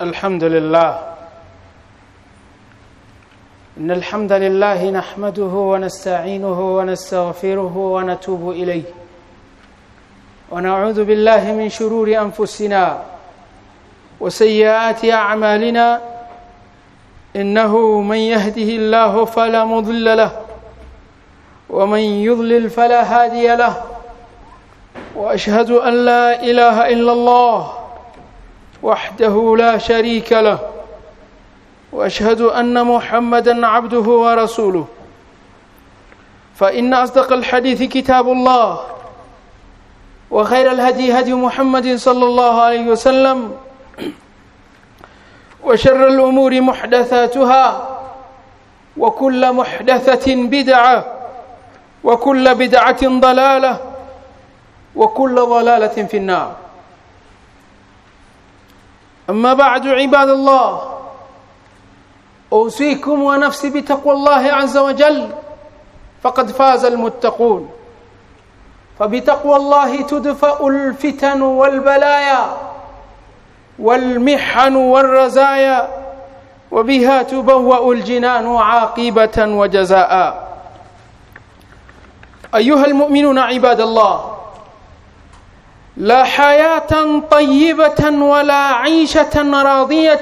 الحمد لله. إن الحمد لله نحمده ونستعينه ونستغفره ونتوب إليه. ونعوذ بالله من شرور أنفسنا وسيئات أعمالنا. إنه من يهده الله فلا مضل له ومن يضلل فلا هادي له. وأشهد أن لا إله إلا الله وحده لا شريك له وأشهد أن محمدا عبده ورسوله. فإن أصدق الحديث كتاب الله وخير الهدي هدي محمد صلى الله عليه وسلم وشر الأمور محدثاتها وكل محدثة بدعة وكل بدعة ضلالة وكل ضلالة في النار. أما بعد عباد الله أوصيكم ونفسي بتقوى الله عز وجل. فقد فاز المتقون. فبتقوى الله تدفأ الفتن والبلايا والمحن والرزايا وبها تبوأ الجنان عاقبة وجزاء. أيها المؤمنون عباد الله لا حياة طيبة ولا عيشة راضية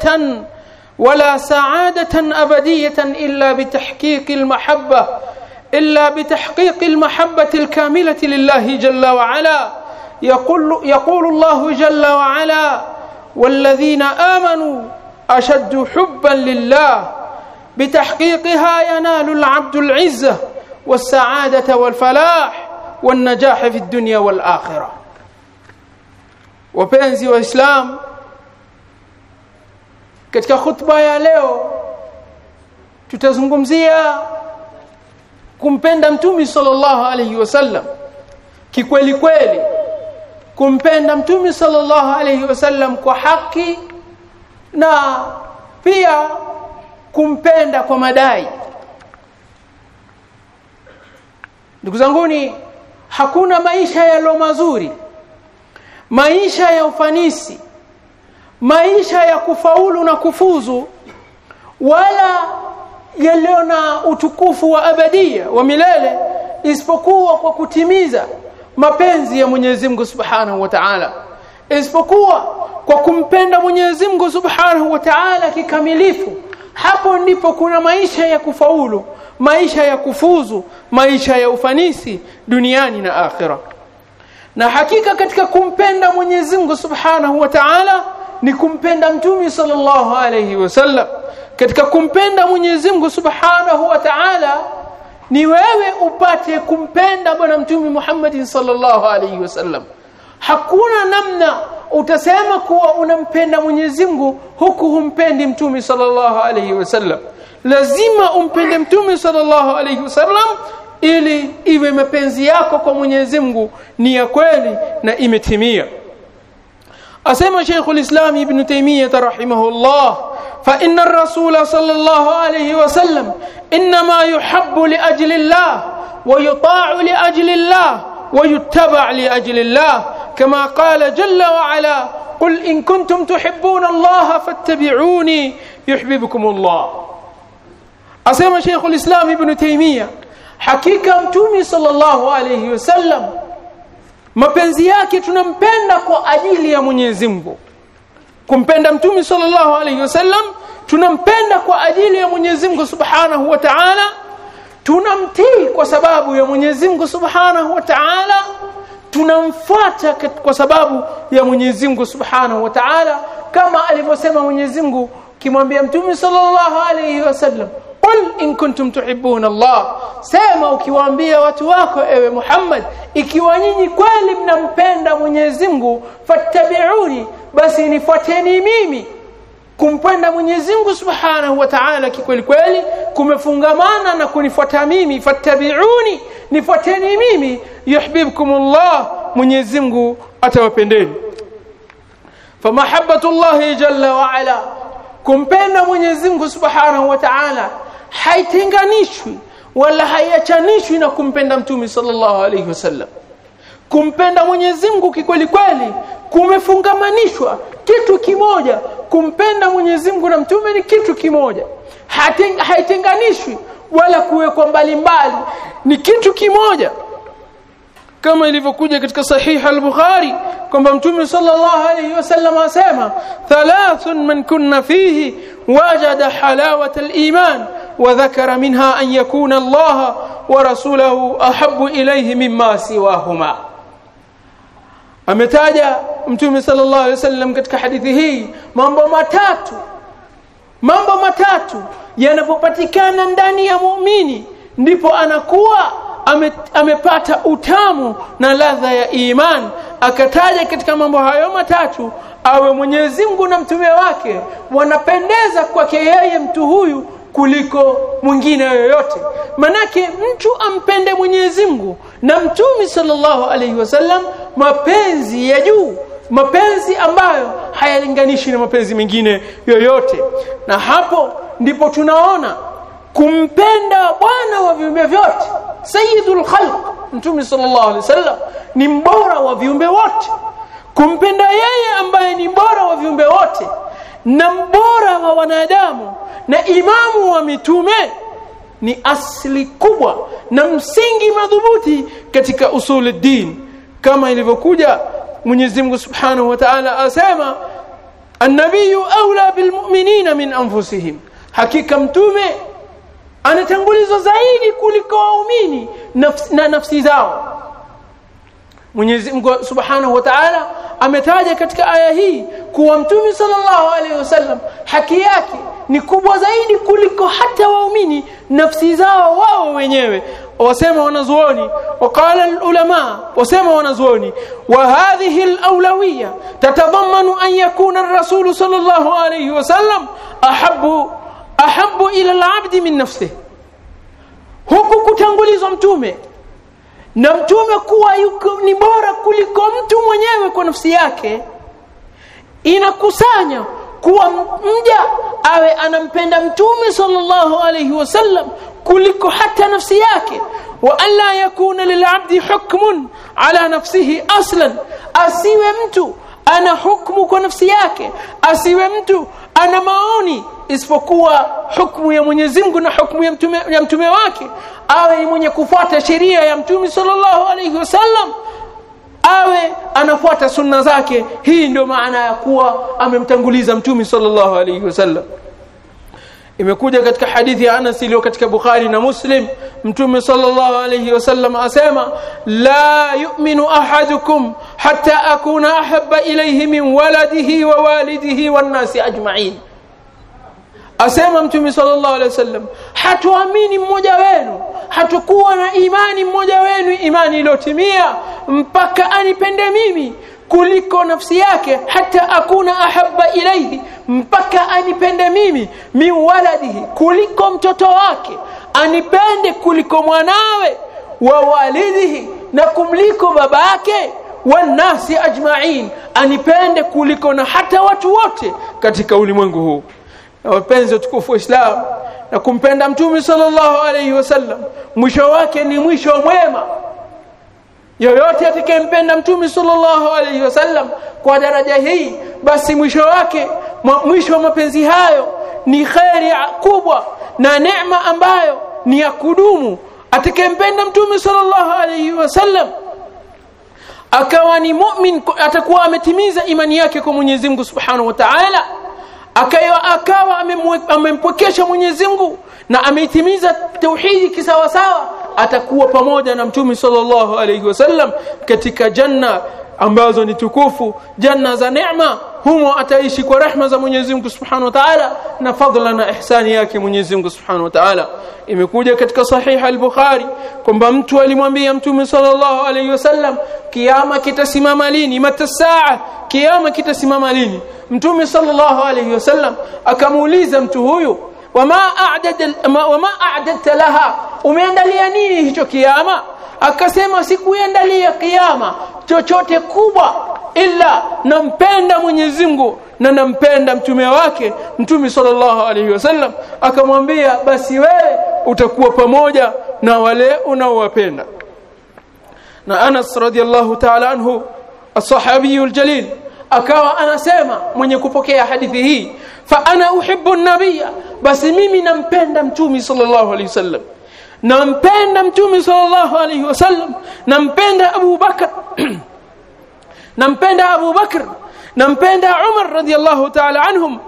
ولا سعادة أبدية إلا بتحقيق المحبة إلا بتحقيق المحبة الكاملة لله جل وعلا. يقول يقول الله جل وعلا والذين آمنوا أشد حبا لله بتحقيقها ينال العبد العزة والسعادة والفلاح والنجاح في الدنيا والآخرة. Wapenzi wa Islam katika khutba ya leo tutazungumzia kumpenda mtume sallallahu alayhi wasallam kikweli kweli kumpenda mtume sallallahu alayhi wasallam kwa haki na pia kumpenda kwa madai. Ndugu zanguni hakuna maisha yalo mazuri maisha ya ufanisi maisha ya kufaulu na kufuzu wala yaliyo na utukufu wa abadia wa milele isipokuwa kwa kutimiza mapenzi ya Mwenyezi Mungu Subhanahu wa Ta'ala. Isipokuwa kwa kumpenda Mwenyezi Mungu Subhanahu wa Ta'ala kikamilifu hapo ndipo kuna maisha ya kufaulu maisha ya kufuzu maisha ya ufanisi duniani na akhirah na hakika katika kumpenda Mwenyezi Mungu Subhanahu wa Ta'ala ni kumpenda Mtume sallallahu alayhi wasallam katika kumpenda Mwenyezi Mungu Subhanahu wa Ta'ala ni wewe upate kumpenda bwana Mtume Muhammad sallallahu alayhi wasallam hakuna namna utasema kuwa unampenda Mwenyezi Mungu huku humpendi Mtume sallallahu alayhi wasallam lazima umpende Mtume sallallahu alayhi wasallam ili iwe mapenzi yako kwa Mwenyezi Mungu ni ya kweli na imetimia asema Sheikh al-Islam Ibn Taymiyyah rahimahullah fa inna ar-rasul sallallahu alayhi wa sallam inma yuhibbu li ajli Allah wa yuta'u li ajli Allah wa yuttaba' li ajli Allah kama qala jalla wa ala قل إن كنتم تحبون الله فاتبعوني يحببكم الله أسمى شيخ الإسلام ابن تيمية hakika mtume sallallahu alayhi wasallam mapenzi yake tunampenda kwa ajili ya Mwenyezi Mungu. Kumpenda mtume sallallahu alayhi wasallam tunampenda kwa ajili ya Mwenyezi Mungu Subhanahu wa Ta'ala. Tunamtii kwa sababu ya Mwenyezi Mungu Subhanahu wa Ta'ala. Tunamfuata kwa sababu ya Mwenyezi Mungu Subhanahu wa Ta'ala. Kama alivyosema Mwenyezi Mungu kimwambia mtume sallallahu alayhi wasallam qul in kuntum tuhibbuna Allah. Sema ukiwaambia watu wako ewe Muhammad ikiwa nyinyi kweli mnampenda Mwenyezi Mungu fattabi'uni basi nifuateni mimi. Kumpenda Mwenyezi Mungu Subhanahu wa Ta'ala kikweli kweli kumefungamana na kunifuata mimi fattabi'uni nifuateni mimi yuhibbukumullah Mwenyezi Mungu atawapendeni. Famahabbatullahi jalla wa ala kumpenda Mwenyezi Mungu Subhanahu wa Ta'ala haitenganishwi wala haiachanishwi na kumpenda Mtume sallallahu alayhi wasallam. Kumpenda Mwenyezi Mungu kikweli kweli kumefungamanishwa kitu kimoja. Kumpenda Mwenyezi Mungu na mtume ni kitu kimoja. Haitenganishwi wala kuwekwa mbali mbali ni kitu kimoja kama ilivyokuja katika sahiha al-Bukhari kwamba mtume sallallahu alayhi wasallam asema thalathun man kunna fihi wajada halawata al-iman wa dhakara minha an yakuna Allah wa rasuluhu ahabbu ilayhi mimma siwahuma. Ametaja mtume sallallahu alayhi wasallam katika hadithi hii mambo matatu mambo matatu yanapopatikana ndani ya muumini ndipo anakuwa ame, amepata utamu na ladha ya iman. Akataja katika mambo hayo matatu awe Mwenyezi Mungu na mtume wake wanapendeza kwake yeye mtu huyu kuliko mwingine yoyote. Manake mtu ampende Mwenyezi Mungu na mtume sallallahu alaihi wasallam mapenzi ya juu mapenzi ambayo hayalinganishi na mapenzi mengine yoyote. Na hapo ndipo tunaona kumpenda bwana wa viumbe vyote sayyidul khalq. Mtume sallallahu alaihi wasallam ni mbora wa viumbe wote. Kumpenda yeye ambaye ni mbora wa viumbe wote na mbora wa wanadamu na imamu wa mitume ni asli kubwa na msingi madhubuti katika usuli din. Kama ilivyokuja Mwenyezi Mungu Subhanahu wa Ta'ala asema an-nabiyyu awla bil mu'minina min anfusihim. Hakika mtume anatangulizwa zaidi kuliko waumini nafsi, na nafsi zao. Mwenyezi Mungu Subhanahu wa Ta'ala ametaja katika aya hii kuwa Mtume sallallahu alaihi wasallam haki yake ni kubwa zaidi kuliko hata waumini nafsi zao wao wenyewe. Wasema wanazuoni waqala ulama wasema wanazuoni wa hadhihi alawlawiyya tatadhammanu an yakuna ar-rasul sallallahu alayhi wasallam ahabbu ahabu ila labdi min nafsihi. Huku kutangulizwa mtume. Na mtume kuwa yuko ni bora kuliko mtu mwenyewe kwa nafsi yake. Inakusanya kuwa mja awe anampenda mtume sallallahu alayhi wasallam kuliko hata nafsi yake. Wa alla yakuna lilabdi hukmun ala nafsihi aslan. Asiwe mtu ana hukmu kwa nafsi yake asiwe mtu ana maoni isipokuwa hukmu ya Mwenyezi Mungu na hukmu ya mtume, ya mtume wake. Awe mwenye kufuata sheria ya mtume sallallahu alayhi wasallam awe anafuata sunna zake. Hii ndio maana ya kuwa amemtanguliza mtume sallallahu alayhi wasallam imekuja katika hadithi ya Anas iliyo katika Bukhari na Muslim. Mtume sallallahu alayhi wasallam asema la yu'minu ahadukum hatta akuna ahabba ilayhi min waladihi wa walidihi wan nasi ajma'in. Asema mtume sallallahu alayhi wasallam hatuamini mmoja wenu hatakuwa na imani mmoja wenu imani iliyotimia mpaka anipende mimi kuliko nafsi yake hata akuna ahabba ilaihi mpaka anipende mimi miwaladihi kuliko mtoto wake anipende kuliko mwanawe wa walidihi na kumliko baba yake wanasi ajma'in anipende kuliko na hata watu wote katika ulimwengu huu. Na wapenzi watukufu wa Islam na kumpenda mtume sallallahu alaihi wasallam mwisho wake ni mwisho mwema. Yoyote atakayempenda mtume sallallahu alayhi wasallam kwa daraja hii basi mwisho wake mwisho wa mapenzi hayo ni kheri kubwa na neema ambayo ni ya kudumu. Atakayempenda mtume sallallahu alayhi wasallam akawa ni mu'min atakuwa ametimiza imani yake kwa Mwenyezi Mungu Subhanahu wa Ta'ala. Akawa akawa amempokesha Mwenyezi Mungu na ameitimiza tauhidi kisawasawa atakuwa pamoja na mtume sallallahu alayhi wasallam katika janna ambazo ni tukufu janna za neema humo ataishi kwa rehma za Mwenyezi Mungu Subhanahu wa Ta'ala na fadla na ihsani yake Mwenyezi Mungu Subhanahu wa Ta'ala. Imekuja katika sahih al-Bukhari kwamba mtu alimwambia mtume sallallahu alayhi wasallam kiyama kitasimama lini? Matasaa kiyama kitasimama lini? Mtume sallallahu alayhi wasallam akamuuliza mtu huyu wama a'dad wama a'dadta laha? Umeandalia nini hicho kiyama akasema sikuiandalia ya kiyama chochote kubwa ila nampenda Mwenyezi Mungu na nampenda mtume wake mtume sallallahu alaihi wasallam. Akamwambia basi wewe utakuwa pamoja na wale unaowapenda. Na Anas radhiallahu ta'ala anhu as-sahabiyul jalil akawa anasema mwenye kupokea hadithi hii fa ana uhibbu nabiyya basi mimi nampenda mtume sallallahu alaihi wasallam. Nampenda mtume sallallahu alaihi wasallam nampenda Abu Bakar nampenda Abu Bakr nampenda Umar radiyallahu ta'ala anhum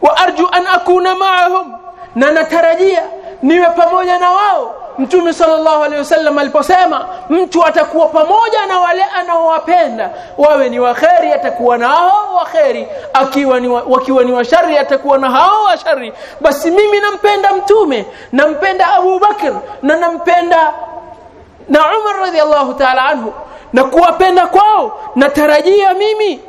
wa arju an akuna ma'ahum na natarajia niwe pamoja na wao mtume sallallahu alaihi wasallam aliposema mtu atakuwa pamoja na wale anaowapenda wawe ni waheri atakuwa na hao waheri akiwa ni wa, wakiwa ni washari atakuwa na hao washari basi mimi nampenda mtume nampenda Abu Bakr na nampenda na Umar radhiallahu ta'ala anhu. Na kuwapenda kwao natarajia mimi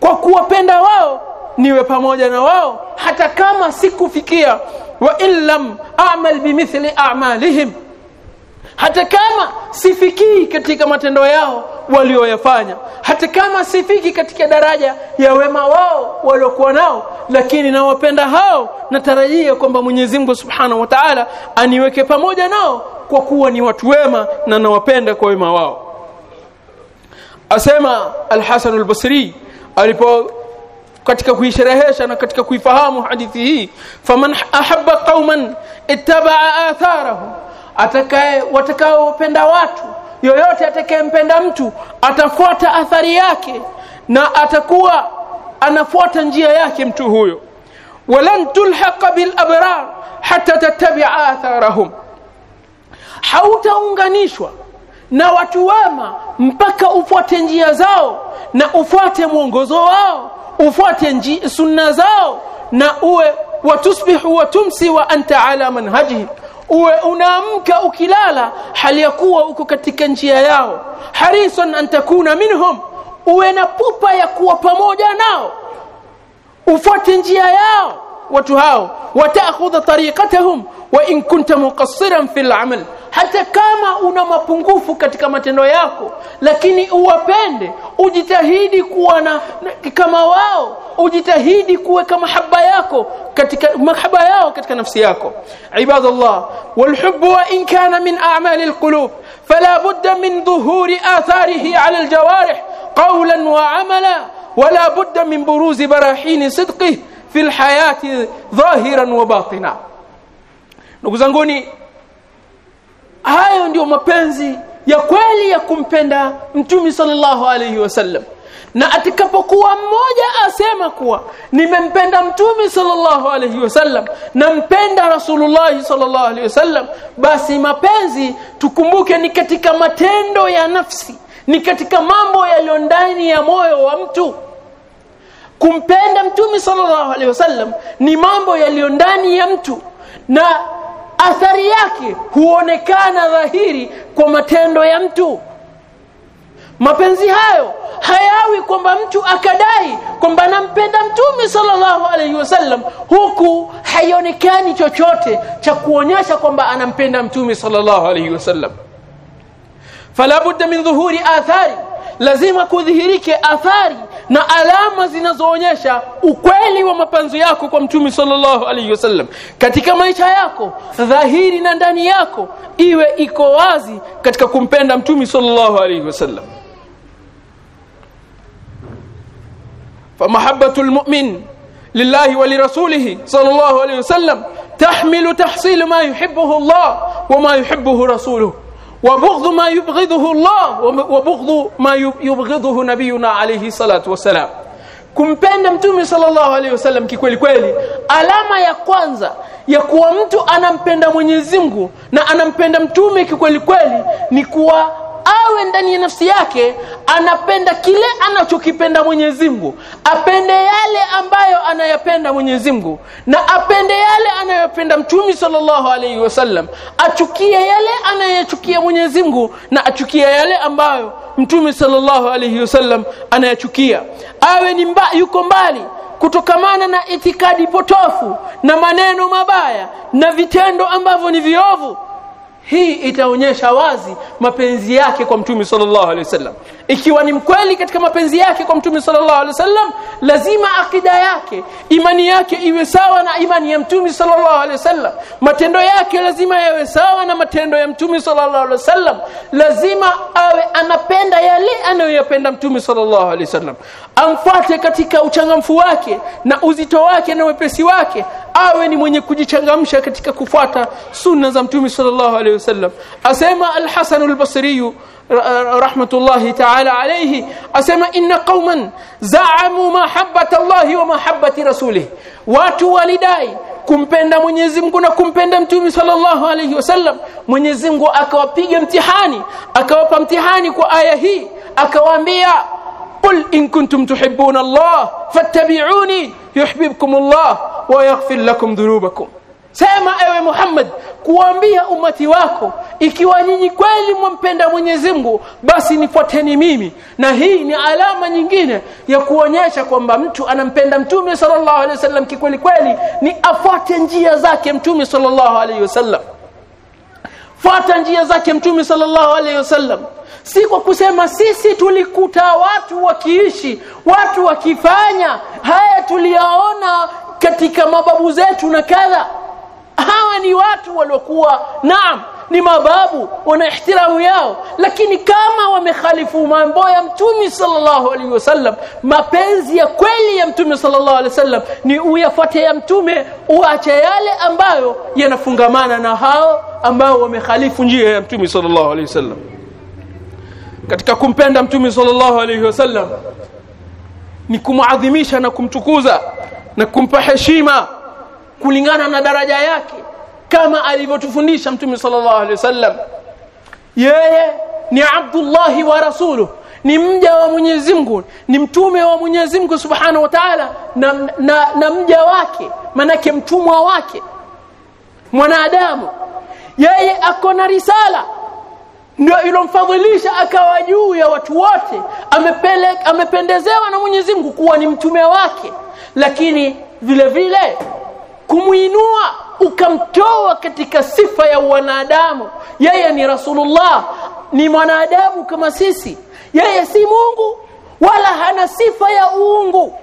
kwa kuwapenda wao niwe pamoja na wao hata kama sikufikia. Wa illam a'mal bimithli a'malihim hata kama sifikii katika matendo yao walioyafanya hata kama sifiki katika daraja ya wema wao waliokuwa nao lakini nawapenda hao natarajia kwamba Mwenyezi Mungu Subhanahu wa Ta'ala aniweke pamoja nao kwa kuwa ni watu wema na nawapenda kwa wema wao. Asema Al-Hasan al-Basri alipo katika kuisherehesha na katika kuifahamu hadithi hii faman ahabba qauman ittabaa atharahum atakaye watakaopenda watu yoyote atakayempenda mtu atafuata athari yake na atakuwa anafuata njia yake mtu huyo. Walan tulhaqa bil abrar hatta tattabi'a atharahum. Hautaunganishwa na watu wema mpaka ufuate njia zao na ufuate mwongozo wao ufuate sunna zao na uwe watusbihu watumsi wa anta ala manhajihi uwe unaamka ukilala hali ya kuwa uko katika njia yao. Harisan an takuna minhum uwe na pupa ya kuwa pamoja nao. Ufuate njia yao watu hao. Watakhudha tariqatahum wa in kunta muqassiran fil amal hata kama una mapungufu katika matendo yako lakini uwapende ujitahidi kuwa na kama wao ujitahidi kuweka mahaba yako katika mahaba yao katika nafsi yako. Ibadallah walhubbu wa in kana min a'mali alqulub fala budda min dhuhuri atharihi 'ala aljawarih qawlan wa 'amala wala budda min buruzi barahin sidqihi fi alhayati dhahiran wa batina. Ndugu zanguni hayo ndiyo mapenzi ya kweli ya kumpenda mtume sallallahu alayhi wasallam. Na atakapokuwa mmoja asema kuwa nimempenda mtume sallallahu alayhi wasallam nampenda rasulullah sallallahu alayhi wasallam basi mapenzi tukumbuke ni katika matendo ya nafsi ni katika mambo yaliyo ndani ya moyo wa mtu. Kumpenda mtume sallallahu alaihi wasallam ni mambo yaliyo ndani ya mtu. Na athari yake huonekana dhahiri kwa matendo ya mtu. Mapenzi hayo hayawi kwamba mtu akadai kwamba anampenda mtume sallallahu alaihi wasallam huku haionekani chochote cha kuonyesha kwamba anampenda mtume sallallahu alaihi wasallam. Fala budda min dhuhuri athari lazima kudhihirike athari na alama zinazoonyesha ukweli wa mapenzi yako kwa mtume sallallahu alaihi wasallam katika maisha yako dhahiri na ndani yako iwe iko wazi katika kumpenda mtume sallallahu alaihi wasallam فمحبة المؤمن لله ولرسوله صلى الله عليه وسلم تحمل تحصيل ما يحبه الله وما يحبه رسوله وبغض ما يبغضه الله وبغض ما يبغضه نبينا عليه الصلاة والسلام kumpenda mtume sallallahu alaihi wasallam kikweli kweli alama ya kwanza ya kuwa mtu anampenda Mwenyezi Mungu na anampenda mtume kikweli kweli ni kuwa awe ndani ya nafsi yake anapenda kile anachokipenda Mwenyezi Mungu. Apende yale ambayo anayapenda Mwenyezi Mungu. Na apende yale anayopenda Mtume sallallahu alaihi wasallam achukie yale anayachukia Mwenyezi Mungu na achukie yale ambayo Mtume sallallahu alaihi wasallam anayachukia. Awe ni mba, yuko mbali kutokamana na itikadi potofu na maneno mabaya na vitendo ambavyo ni viovu hii itaonyesha wazi mapenzi yake kwa mtume sallallahu alaihi wasallam. Ikiwa ni mkweli katika mapenzi yake kwa mtume sallallahu alaihi wasallam lazima akida yake imani yake iwe sawa na imani ya mtume sallallahu alaihi wasallam. Matendo yake lazima yawe sawa na matendo ya mtume sallallahu alaihi wasallam. Lazima awe anapenda yale anayoyapenda mtume sallallahu alaihi wasallam. Amfuate katika uchangamfu wake na uzito wake na wepesi wake awe ni mwenye kujichangamsha katika kufuata sunna za mtume sallallahu alaihi wasallam. Asema al-Hasan al-Basri rahmatullahi ta'ala alayhi asema inna qauman za'amu mahabbata Allah wa mahabbati rasulih watu walidai kumpenda Mwenyezi Mungu na kumpenda Mtume sallallahu alayhi wasallam. Mwenyezi Mungu akawapiga mtihani akawapa mtihani kwa aya hii akawaambia qul in kuntum tuhibbuna Allah fattabi'uni yuhibbukumullah wa yaghfir lakum dhunubakum. Sema ewe Muhammad kuambia umati wako ikiwa nyinyi kweli mwampenda Mwenyezi Mungu basi nifuateni mimi. Na hii ni alama nyingine ya kuonyesha kwamba mtu anampenda mtume sallallahu alaihi wasallam kikweli kweli ni afuate njia zake mtume sallallahu alaihi wasallam fuata njia zake mtume sallallahu alaihi wasallam. Si kwa kusema sisi tulikuta watu wakiishi watu wakifanya haya tuliyaona katika mababu zetu na kadha. Hawa ni watu waliokuwa naam ni mababu wana ihtiramu yao. Lakini kama wamekhalifu mambo ya mtume sallallahu alaihi wasallam mapenzi ya kweli ya mtume sallallahu alaihi wasallam ni uyafuate ya mtume uache yale ambayo yanafungamana na hao ambao wamekhalifu njia ya mtume sallallahu alaihi wasallam. Katika kumpenda mtume sallallahu alaihi wasallam ni kumuadhimisha na kumtukuza na kumpa heshima kulingana na daraja yake kama alivyotufundisha mtume sallallahu alaihi wasallam. Yeye ni abdullahi wa rasuluhu ni mja wa Mwenyezi Mungu ni mtume wa Mwenyezi Mungu Subhanahu wa Ta'ala na, na, na mja wake manake mtumwa wake mwanadamu. Yeye ako na risala ndio ilomfadhilisha akawa juu ya watu wote amependezewa na Mwenyezi Mungu kuwa ni mtume wake. Lakini vile vile kumuinua ukamtoa katika sifa ya wanadamu. Yeye ni rasulullah ni mwanadamu kama sisi. Yeye si Mungu wala hana sifa ya uungu.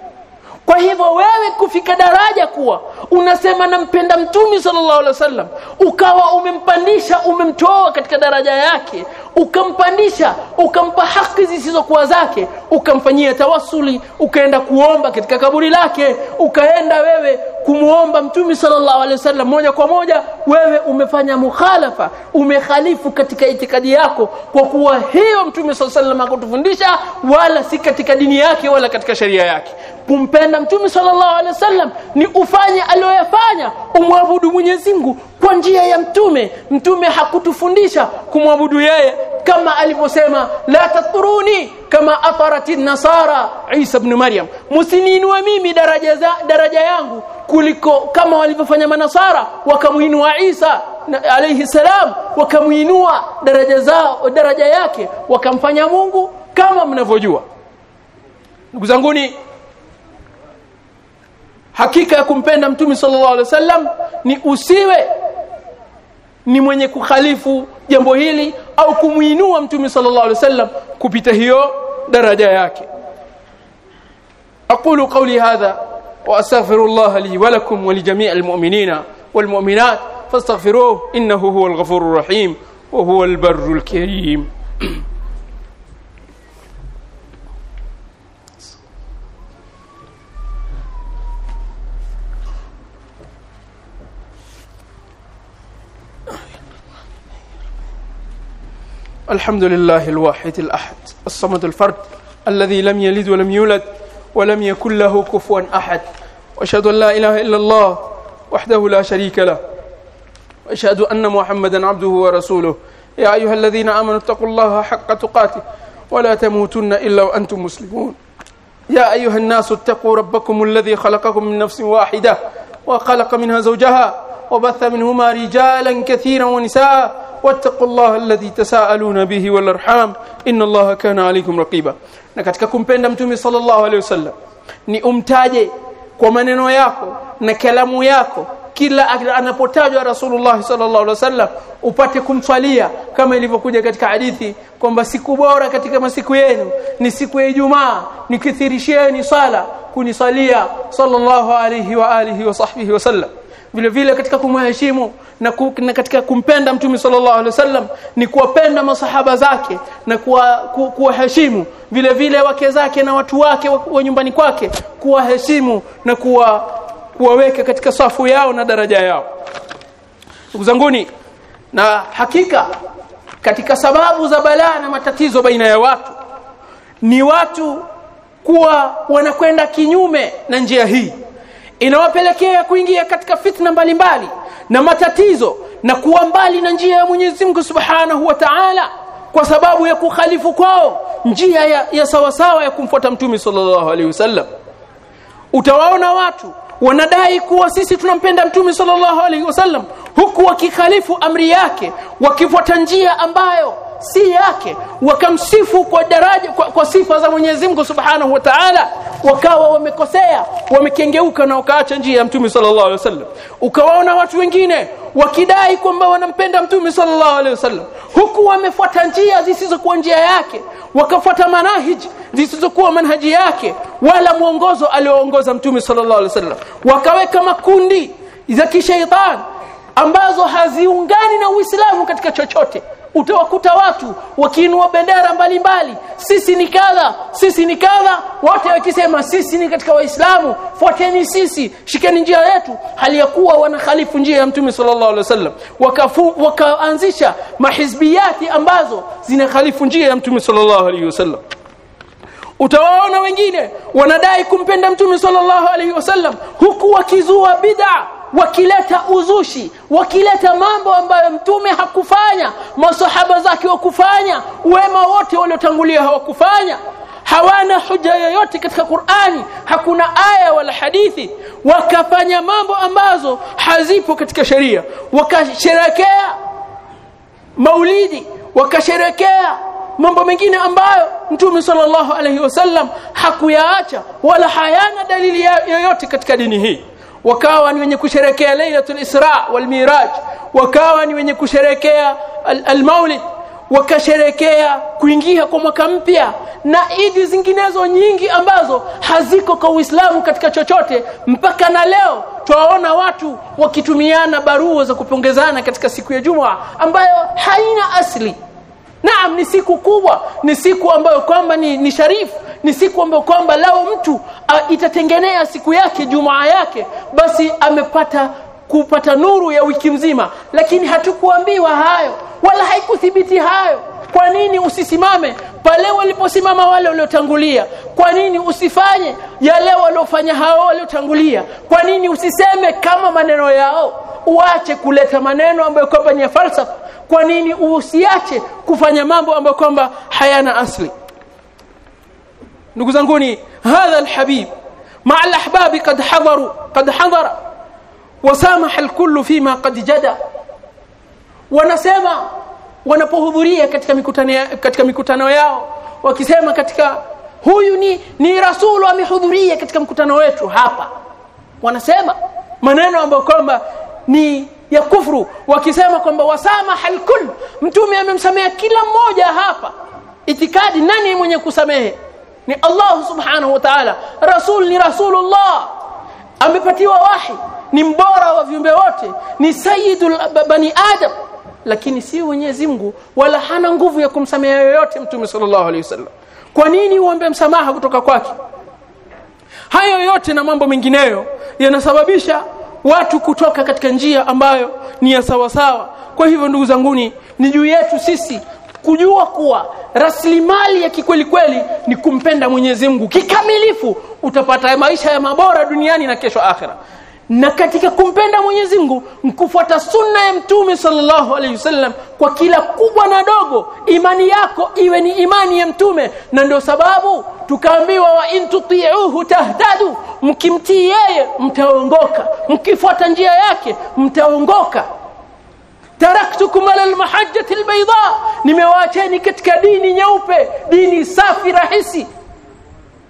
Kwa hivyo wewe kufika daraja kuwa unasema nampenda mtume sallallahu alaihi wasallam ukawa umempandisha umemtoa katika daraja yake ukampandisha ukampa haki zisizokuwa zake ukamfanyia tawasuli ukaenda kuomba katika kaburi lake ukaenda wewe kumuomba mtume sallallahu alaihi wasallam moja kwa moja wewe umefanya mukhalafa umekhalifu katika itikadi yako kwa kuwa hiyo mtume sallallahu alaihi wasallam akutufundisha wala si katika dini yake wala katika sheria yake. Kumpenda mtume sallallahu alaihi wasallam ni ufanye aliyoyafanya umwabudu Mwenyezi Mungu kwa njia ya mtume. Mtume hakutufundisha kumwabudu yeye kama alivyosema la tatruni kama atharati nasara. Isa ibn Maryam msininue mimi daraja za, daraja yangu kuliko kama walivyofanya manasara wakamuinua Isa alayhi salam wakamuinua daraja zao daraja yake wakamfanya Mungu kama mnavyojua. Ndugu zanguni hakika ya kumpenda mtume sallallahu alaihi wasallam ni usiwe ni mwenye kukhalifu jambo hili au kumuinua mtume sallallahu alaihi wasallam kupita hiyo daraja yake aqulu qawli hadha wa astaghfirullah li wa lakum wa li jami'il mu'minina wal mu'minat fastaghfiruhu innahu huwal ghafurur rahim wa huwal barrul karim الحمد لله الواحد الأحد الصمد الفرد الذي لم يلد ولم يولد ولم يكن له كفوا أحد. وأشهد أن لا إله إلا الله وحده لا شريك له. وأشهد أن محمدا عبده ورسوله. يا أيها الذين آمنوا اتقوا الله حق تقاته ولا تموتن إلا وأنتم مسلمون. يا أيها الناس اتقوا ربكم الذي خلقكم من نفس واحدة وخلق منها زوجها وبث منهما رجالا كثيرا ونساء wattaqu llaha alladhi tasaaluna bihi wal arham inna allaha kana alaykum raqiba. Na katika kumpenda mtume sallallahu alaihi wasallam ni umtaje kwa maneno yako na kalamu yako kila anapotajwa Rasulullah sallallahu alaihi wasallam upate kumswalia kama ilivyokuja katika hadithi kwamba siku bora katika masiku yenu ni siku ya Ijumaa nikithirishieni sala kunisalia sallallahu alaihi wa alihi wa sahbihi wasallam vile vile katika kumheshimu na, ku, na katika kumpenda mtume sallallahu alaihi wasallam ni kuwapenda masahaba zake na kuwaheshimu ku, vile vile wake zake na watu wake wa, wa nyumbani kwake kuwaheshimu na kuwa kuwaweka katika safu yao na daraja yao. Ndugu zanguni na hakika katika sababu za balaa na matatizo baina ya watu ni watu kuwa wanakwenda kinyume na njia hii inawapelekea kuingia katika fitna mbalimbali mbali, na matatizo na kuwa mbali na njia ya Mwenyezi Mungu Subhanahu wa Ta'ala kwa sababu ya kukhalifu kwao njia ya, ya sawasawa ya kumfuata Mtume sallallahu alaihi wasallam. Utawaona watu wanadai kuwa sisi tunampenda Mtume sallallahu alaihi wasallam huku wakikhalifu amri yake wakifuata njia ambayo si yake wakamsifu kwa daraja kwa, kwa sifa za Mwenyezi Mungu Subhanahu wa Ta'ala wakawa wamekosea wamekengeuka na wakaacha njia ya Mtume sallallahu alaihi wasallam. Ukawaona watu wengine wakidai kwamba wanampenda Mtume sallallahu alaihi wasallam. Huku wamefuata njia zisizokuwa njia yake wakafuata manahiji zisizokuwa manhaji yake wala mwongozo alioongoza Mtume sallallahu alaihi wasallam. Wakaweka makundi za kishaitani ambazo haziungani na Uislamu katika chochote utawakuta watu wakiinua bendera mbalimbali. Sisi ni kadha sisi ni kadha. Wote wakisema sisi ni katika waislamu fuateni sisi shikeni njia yetu. Hali ya kuwa wanakhalifu njia ya mtume sallallahu alaihi wasallam. Wakaanzisha mahizbiyati ambazo zinakhalifu njia ya mtume sallallahu alaihi wasallam. Utawaona wengine wanadai kumpenda mtume sallallahu alaihi wasallam huku wakizua bid'a wakileta uzushi wakileta mambo ambayo mtume hakufanya masahaba zake wakufanya wema wote waliotangulia hawakufanya. Hawana hoja yoyote katika Qur'ani hakuna aya wala hadithi. Wakafanya mambo ambazo hazipo katika sheria. Wakasherekea maulidi wakasherekea mambo mengine ambayo mtume sallallahu alaihi wasallam hakuyaacha wala hayana dalili yoyote katika dini hii wakawa ni wenye kusherekea lailatul isra wal miraj. Wakawa ni wenye kusherekea al-maulid wakasherekea kuingia kwa mwaka mpya na idi zinginezo nyingi ambazo haziko kwa Uislamu katika chochote. Mpaka na leo twaona watu wakitumiana barua za kupongezana katika siku ya Juma ambayo haina asli Naam ni siku kubwa ni siku ambayo kwamba ni, ni sharifu ni siku ambayo kwamba lao mtu a, itatengenea siku yake jumaa yake basi amepata kupata nuru ya wiki mzima. Lakini hatukuambiwa hayo wala haikuthibiti hayo. Kwa nini usisimame pale waliposimama wale waliotangulia kwa nini usifanye yale waliofanya hao waliotangulia kwa nini usiseme kama maneno yao uache kuleta maneno ambayo kwamba ni ya falsafa kwa nini usiache kufanya mambo ambayo kwamba hayana asli ndugu zanguni hadha alhabib مع الاحباب قد حضروا قد حضر وسامح الكل فيما قد جدا wanasema wanapohudhuria katika mikutano katika mikutano yao wakisema katika huyu ni ni rasulu amehudhuria katika mkutano wetu hapa. Wanasema maneno ambayo kwamba ni ya kufru wakisema kwamba wasamaha alkul mtume amemsamea kila mmoja hapa. Itikadi nani mwenye kusamehe? Ni Allah subhanahu wa ta'ala. Rasul ni rasulullah. Amepatiwa wahi. Ni mbora wa viumbe wote. Ni sayyidul bani adam lakini si Mwenyezi Mungu wala hana nguvu ya kumsamehe yoyote mtume sallallahu alaihi wasallam. Kwa nini uombe msamaha kutoka kwake? Hayo yote na mambo mengineyo yanasababisha watu kutoka katika njia ambayo ni ya sawasawa. sawa kwa hivyo ndugu zanguni ni juu yetu sisi kujua kuwa rasilimali ya kikweli kweli ni kumpenda Mwenyezi Mungu kikamilifu. Utapata maisha ya mabora duniani na kesho akhera na katika kumpenda Mwenyezi Mungu mkufuata sunna ya mtume sallallahu alaihi wasallam kwa kila kubwa na dogo imani yako iwe ni imani ya mtume. Na ndio sababu tukaambiwa wa in tuti'uhu tahtadu mkimtii yeye mtaongoka. Mkifuata njia yake mtaongoka. Taraktukum ala almahajjati albayda nimewaacheni katika dini nyeupe dini safi rahisi.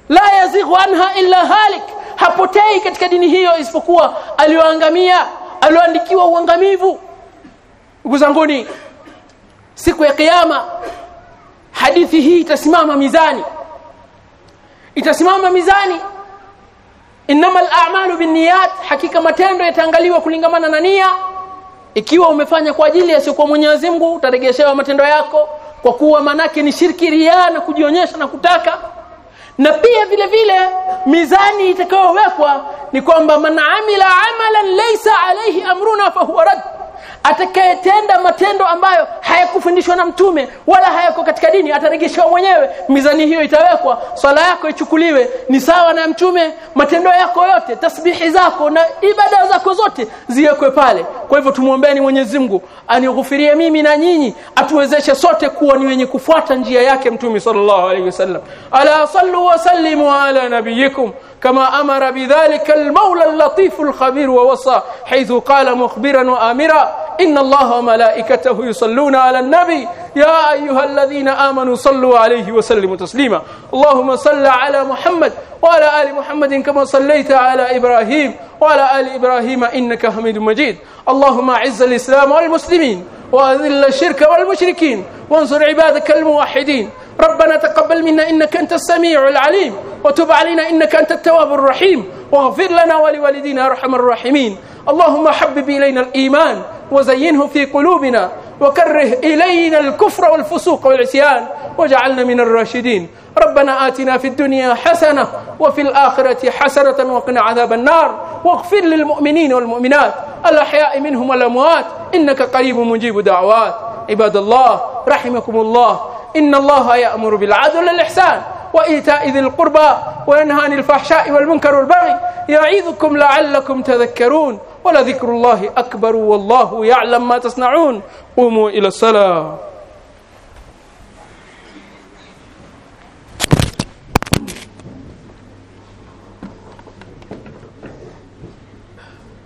La yazighu anha illa halik hapotei katika dini hiyo isipokuwa alioangamia alioandikiwa uangamivu. Ndugu zanguni siku ya kiyama hadithi hii itasimama mizani. Itasimama mizani. Innamal al-a'malu binniyat hakika matendo yataangaliwa kulingamana na nia. Ikiwa umefanya kwa ajili ya sio kwa Mwenyezi Mungu utaregeshewa matendo yako kwa kuwa manake ni shirki ria na kujionyesha na kutaka na pia vile vile mizani itakayowekwa ni kwamba man amila amalan laysa alayhi amruna fahuwa rad atakayetenda matendo ambayo hayakufundishwa na mtume wala hayako katika dini ataregeshewa mwenyewe mizani hiyo itawekwa swala yako ichukuliwe ni sawa na mtume matendo yako yote tasbihi zako na ibada zako zote ziwekwe pale kwa hivyo tumuombeeni Mwenyezi Mungu anighufirie mimi na nyinyi atuwezeshe sote kuwa ni wenye kufuata njia yake mtume sallallahu alaihi wasallam ala sallu wa sallimu ala nabiyikum كما أمر بذلك المولى اللطيف الخبير ووصى حيث قال مخبرا وآمرا إن الله وملائكته يصلون على النبي. يا أيها الذين آمنوا صلوا عليه وسلموا تسليما. اللهم صل على محمد وعلى آل محمد كما صليت على إبراهيم وعلى آل إبراهيم إنك حميد مجيد. اللهم أعز الإسلام والمسلمين وأذل الشرك والمشركين وانصر عبادك الموحدين. ربنا تقبل منا إنك أنت السميع العليم وتب علينا إنك أنت التواب الرحيم. واغفر لنا ولوالدينا أرحم الراحمين. اللهم حبب إلينا الإيمان وزينه في قلوبنا وكره إلينا الكفر والفسوق والعصيان واجعلنا من الراشدين. ربنا آتنا في الدنيا حسنة وفي الآخرة حسنة وقنا عذاب النار. واغفر للمؤمنين والمؤمنات. الأحياء منهم والأموات. إنك قريب مجيب دعوات. عباد الله رحمكم الله. إن الله يأمر بالعدل والإحسان. وإيتاء ذي القربى وينهى عن الفحشاء والمنكر والبغي يعظكم لعلكم تذكرون ولذكر الله أكبر والله يعلم ما تصنعون. قوموا إلى الصلاة.